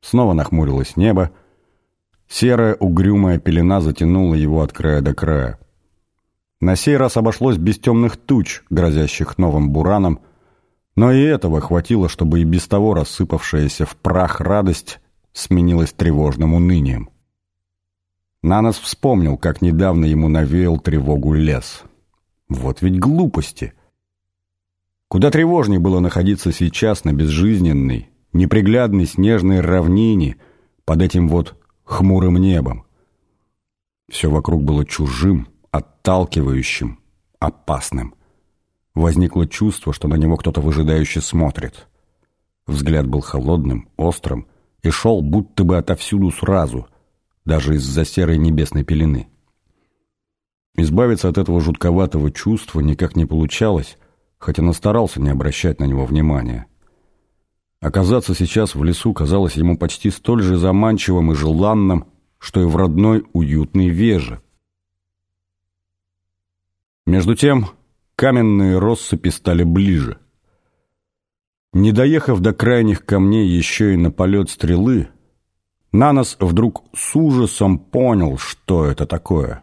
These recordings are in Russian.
Снова нахмурилось небо. Серая угрюмая пелена затянула его от края до края. На сей раз обошлось без темных туч, грозящих новым бураном, но и этого хватило, чтобы и без того рассыпавшаяся в прах радость сменилась тревожным унынием. Нанос вспомнил, как недавно ему навеял тревогу лес. Вот ведь глупости! Куда тревожнее было находиться сейчас на безжизненной, неприглядной снежной равнине под этим вот хмурым небом. Все вокруг было чужим, отталкивающим, опасным. Возникло чувство, что на него кто-то выжидающе смотрит. Взгляд был холодным, острым и шел будто бы отовсюду сразу, даже из-за серой небесной пелены. Избавиться от этого жутковатого чувства никак не получалось, хотя он не обращать на него внимания. Оказаться сейчас в лесу казалось ему почти столь же заманчивым и желанным, что и в родной уютной веже. Между тем каменные россыпи стали ближе. Не доехав до крайних камней еще и на полет стрелы, Нанос вдруг с ужасом понял, что это такое.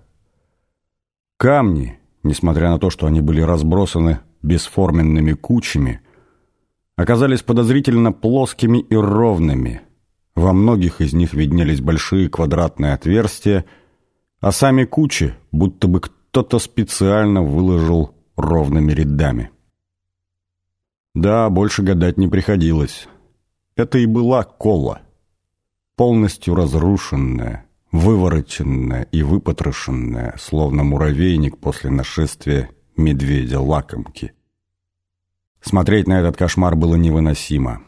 Камни, несмотря на то, что они были разбросаны бесформенными кучами, оказались подозрительно плоскими и ровными. Во многих из них виднелись большие квадратные отверстия, а сами кучи, будто бы кто-то специально выложил ровными рядами. Да, больше гадать не приходилось. Это и была кола. Полностью разрушенная, вывороченная и выпотрошенная, словно муравейник после нашествия медведя-лакомки. Смотреть на этот кошмар было невыносимо.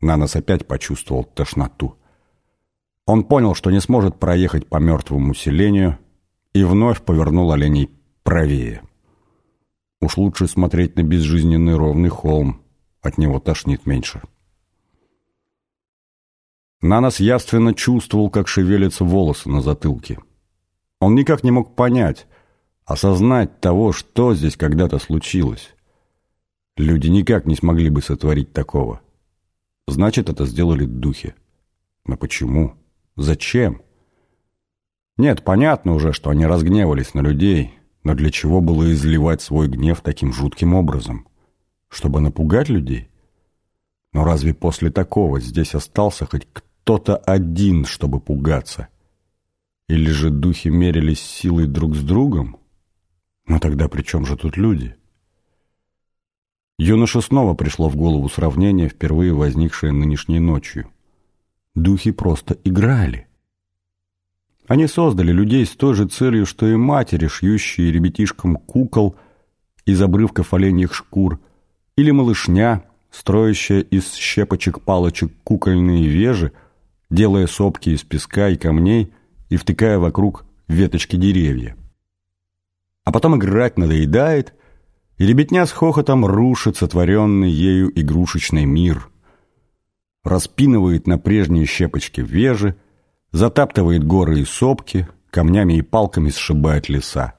Нанос опять почувствовал тошноту. Он понял, что не сможет проехать по мертвому селению, и вновь повернул оленей правее. Уж лучше смотреть на безжизненный ровный холм, от него тошнит меньше. Нанос явственно чувствовал, как шевелятся волосы на затылке. Он никак не мог понять, осознать того, что здесь когда-то случилось. Люди никак не смогли бы сотворить такого. Значит, это сделали духи. Но почему? Зачем? Нет, понятно уже, что они разгневались на людей, но для чего было изливать свой гнев таким жутким образом? Чтобы напугать людей? Но разве после такого здесь остался хоть кто-то один, чтобы пугаться? Или же духи мерились силой друг с другом? Но тогда при чем же тут люди? Юноше снова пришло в голову сравнение, впервые возникшее нынешней ночью. Духи просто играли. Они создали людей с той же целью, что и матери, шьющие ребятишкам кукол из обрывков оленьих шкур, или малышня, строящая из щепочек-палочек кукольные вежи, делая сопки из песка и камней и втыкая вокруг веточки деревья. А потом играть надоедает, и ребятня с хохотом рушит сотворенный ею игрушечный мир, распинывает на прежние щепочки вежи, затаптывает горы и сопки, камнями и палками сшибает леса.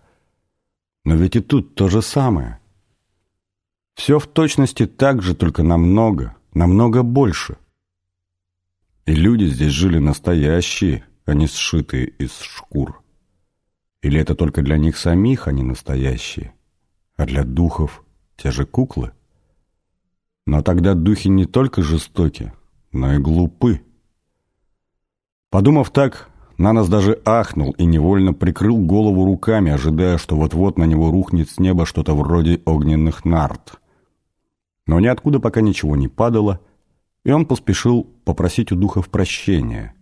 Но ведь и тут то же самое. Все в точности так же, только намного, намного больше. И люди здесь жили настоящие, а не сшитые из шкур. Или это только для них самих они настоящие, а для духов те же куклы? Но тогда духи не только жестоки, но и глупы. Подумав так, Нанос даже ахнул и невольно прикрыл голову руками, ожидая, что вот-вот на него рухнет с неба что-то вроде огненных нарт. Но ниоткуда пока ничего не падало, и он поспешил попросить у духов прощения.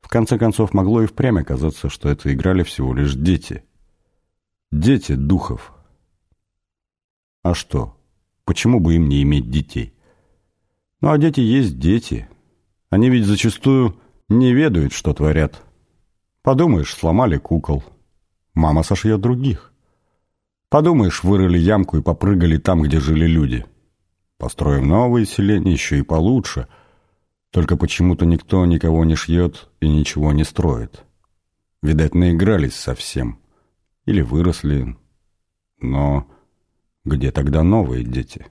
В конце концов, могло и впрямь оказаться, что это играли всего лишь дети. Дети духов. А что? Почему бы им не иметь детей? Ну, а дети есть дети. Они ведь зачастую не ведают, что творят. Подумаешь, сломали кукол. Мама сошьет других. Подумаешь, вырыли ямку и попрыгали там, где жили люди. Построим новые селения, еще и получше. Только почему-то никто никого не шьет и ничего не строит. Видать, наигрались совсем. Или выросли. Но где тогда новые дети?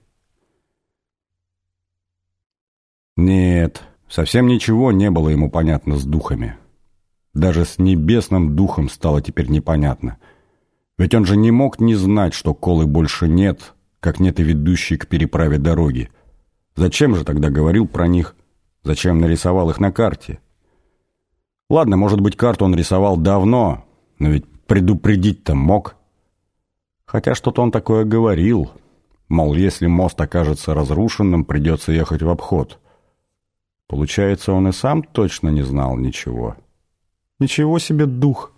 Нет, Совсем ничего не было ему понятно с духами. Даже с небесным духом стало теперь непонятно. Ведь он же не мог не знать, что колы больше нет, как нет и ведущей к переправе дороги. Зачем же тогда говорил про них? Зачем нарисовал их на карте? Ладно, может быть, карту он рисовал давно, но ведь предупредить-то мог. Хотя что-то он такое говорил. Мол, если мост окажется разрушенным, придется ехать в обход. Получается, он и сам точно не знал ничего. Ничего себе дух!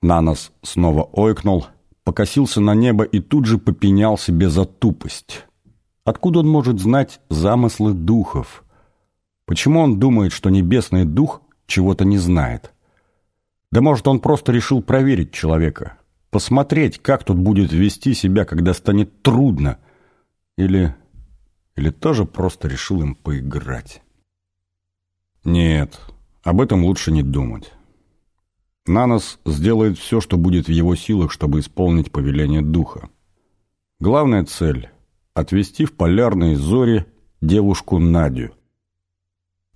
Нанос снова ойкнул, покосился на небо и тут же попенял себе за тупость. Откуда он может знать замыслы духов? Почему он думает, что небесный дух чего-то не знает? Да может, он просто решил проверить человека, посмотреть, как тут будет вести себя, когда станет трудно. Или... или тоже просто решил им поиграть. Нет, об этом лучше не думать. Нанос сделает все, что будет в его силах, чтобы исполнить повеление духа. Главная цель — отвести в полярные зори девушку Надю.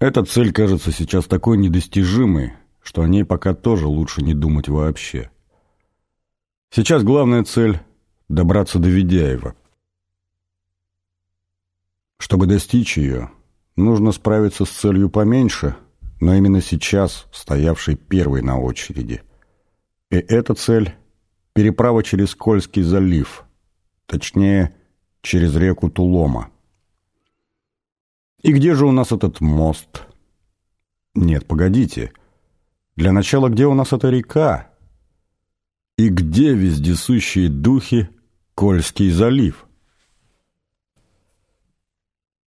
Эта цель кажется сейчас такой недостижимой, что о ней пока тоже лучше не думать вообще. Сейчас главная цель — добраться до Ведяева. Чтобы достичь ее, нужно справиться с целью поменьше — но именно сейчас стоявший первый на очереди. И эта цель – переправа через Кольский залив, точнее, через реку Тулома. И где же у нас этот мост? Нет, погодите. Для начала, где у нас эта река? И где вездесущие духи Кольский залив?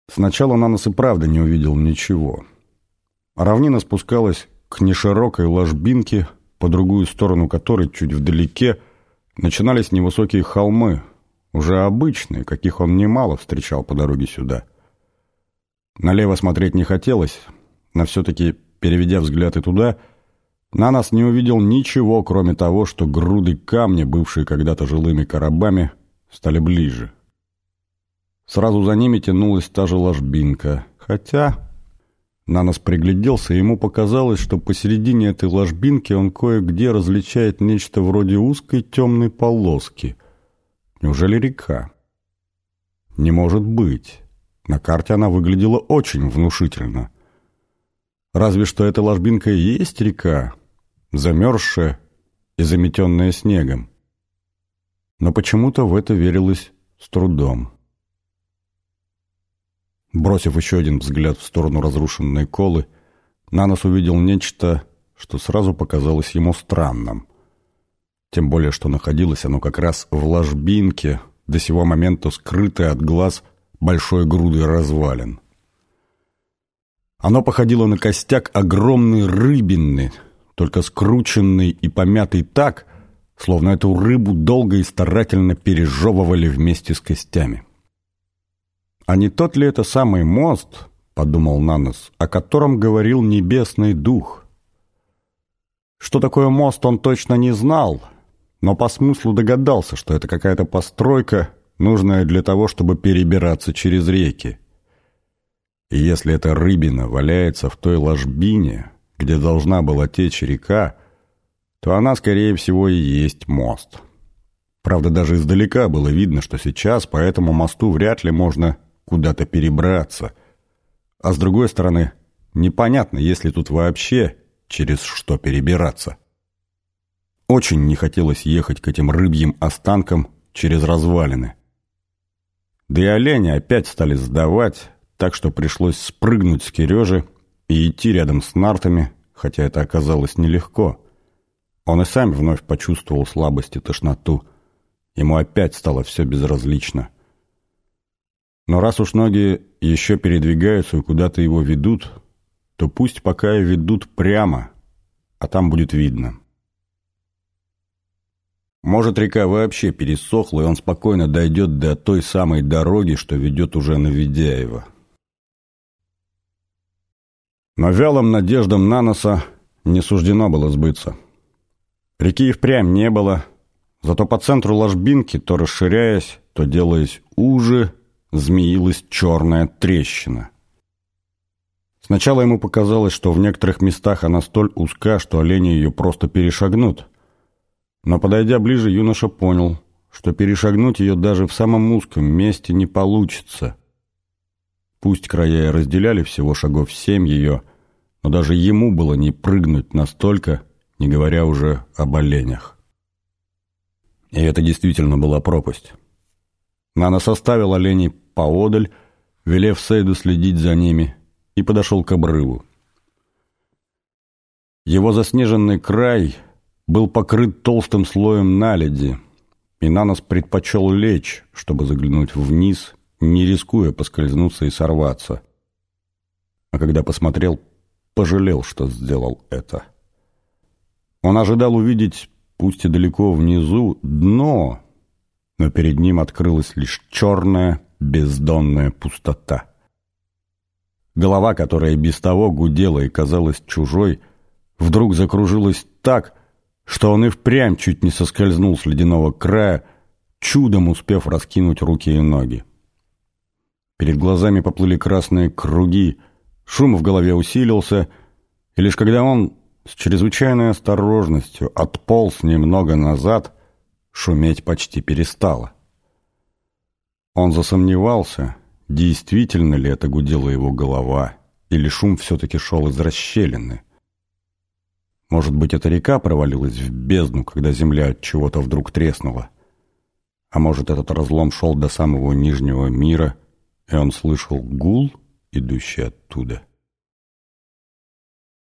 Сначала Нанос и правда не увидел ничего – Равнина спускалась к неширокой ложбинке, по другую сторону которой, чуть вдалеке, начинались невысокие холмы, уже обычные, каких он немало встречал по дороге сюда. Налево смотреть не хотелось, но все-таки, переведя взгляд и туда, на нас не увидел ничего, кроме того, что груды камня, бывшие когда-то жилыми коробами, стали ближе. Сразу за ними тянулась та же ложбинка, хотя Нанос пригляделся, и ему показалось, что посередине этой ложбинки он кое-где различает нечто вроде узкой темной полоски. Неужели река? Не может быть. На карте она выглядела очень внушительно. Разве что эта ложбинка и есть река, замерзшая и заметенная снегом. Но почему-то в это верилось с трудом. Бросив еще один взгляд в сторону разрушенной колы, Нанос увидел нечто, что сразу показалось ему странным. Тем более, что находилось оно как раз в ложбинке, до сего момента скрытой от глаз большой грудой развалин. Оно походило на костяк огромной рыбины, только скрученный и помятый так, словно эту рыбу долго и старательно пережевывали вместе с костями. «А не тот ли это самый мост, — подумал Нанос, — о котором говорил небесный дух?» Что такое мост, он точно не знал, но по смыслу догадался, что это какая-то постройка, нужная для того, чтобы перебираться через реки. И если эта рыбина валяется в той ложбине, где должна была течь река, то она, скорее всего, и есть мост. Правда, даже издалека было видно, что сейчас по этому мосту вряд ли можно куда-то перебраться. А с другой стороны, непонятно, есть ли тут вообще через что перебираться. Очень не хотелось ехать к этим рыбьим останкам через развалины. Да и олени опять стали сдавать, так что пришлось спрыгнуть с Кирежи и идти рядом с нартами, хотя это оказалось нелегко. Он и сам вновь почувствовал слабость и тошноту. Ему опять стало все безразлично. Но раз уж ноги еще передвигаются и куда-то его ведут, то пусть пока и ведут прямо, а там будет видно. Может, река вообще пересохла, и он спокойно дойдет до той самой дороги, что ведет уже на Ведяево. Но вялым надеждам Наноса не суждено было сбыться. Реки и впрямь не было, зато по центру ложбинки, то расширяясь, то делаясь уже, змеилась черная трещина. Сначала ему показалось, что в некоторых местах она столь узка, что олени ее просто перешагнут. Но, подойдя ближе, юноша понял, что перешагнуть ее даже в самом узком месте не получится. Пусть края разделяли всего шагов семь ее, но даже ему было не прыгнуть настолько, не говоря уже об оленях. И это действительно была пропасть. Нана составил оленей поодаль, велев Сейду следить за ними, и подошел к обрыву. Его заснеженный край был покрыт толстым слоем наледи, и Нанос предпочел лечь, чтобы заглянуть вниз, не рискуя поскользнуться и сорваться. А когда посмотрел, пожалел, что сделал это. Он ожидал увидеть, пусть и далеко внизу, дно, но перед ним открылась лишь черная бездонная пустота. Голова, которая без того гудела и казалась чужой, вдруг закружилась так, что он и впрямь чуть не соскользнул с ледяного края, чудом успев раскинуть руки и ноги. Перед глазами поплыли красные круги, шум в голове усилился, и лишь когда он с чрезвычайной осторожностью отполз немного назад, шуметь почти перестало. Он засомневался, действительно ли это гудела его голова, или шум все-таки шел из расщелины. Может быть, эта река провалилась в бездну, когда земля от чего-то вдруг треснула. А может, этот разлом шел до самого нижнего мира, и он слышал гул, идущий оттуда.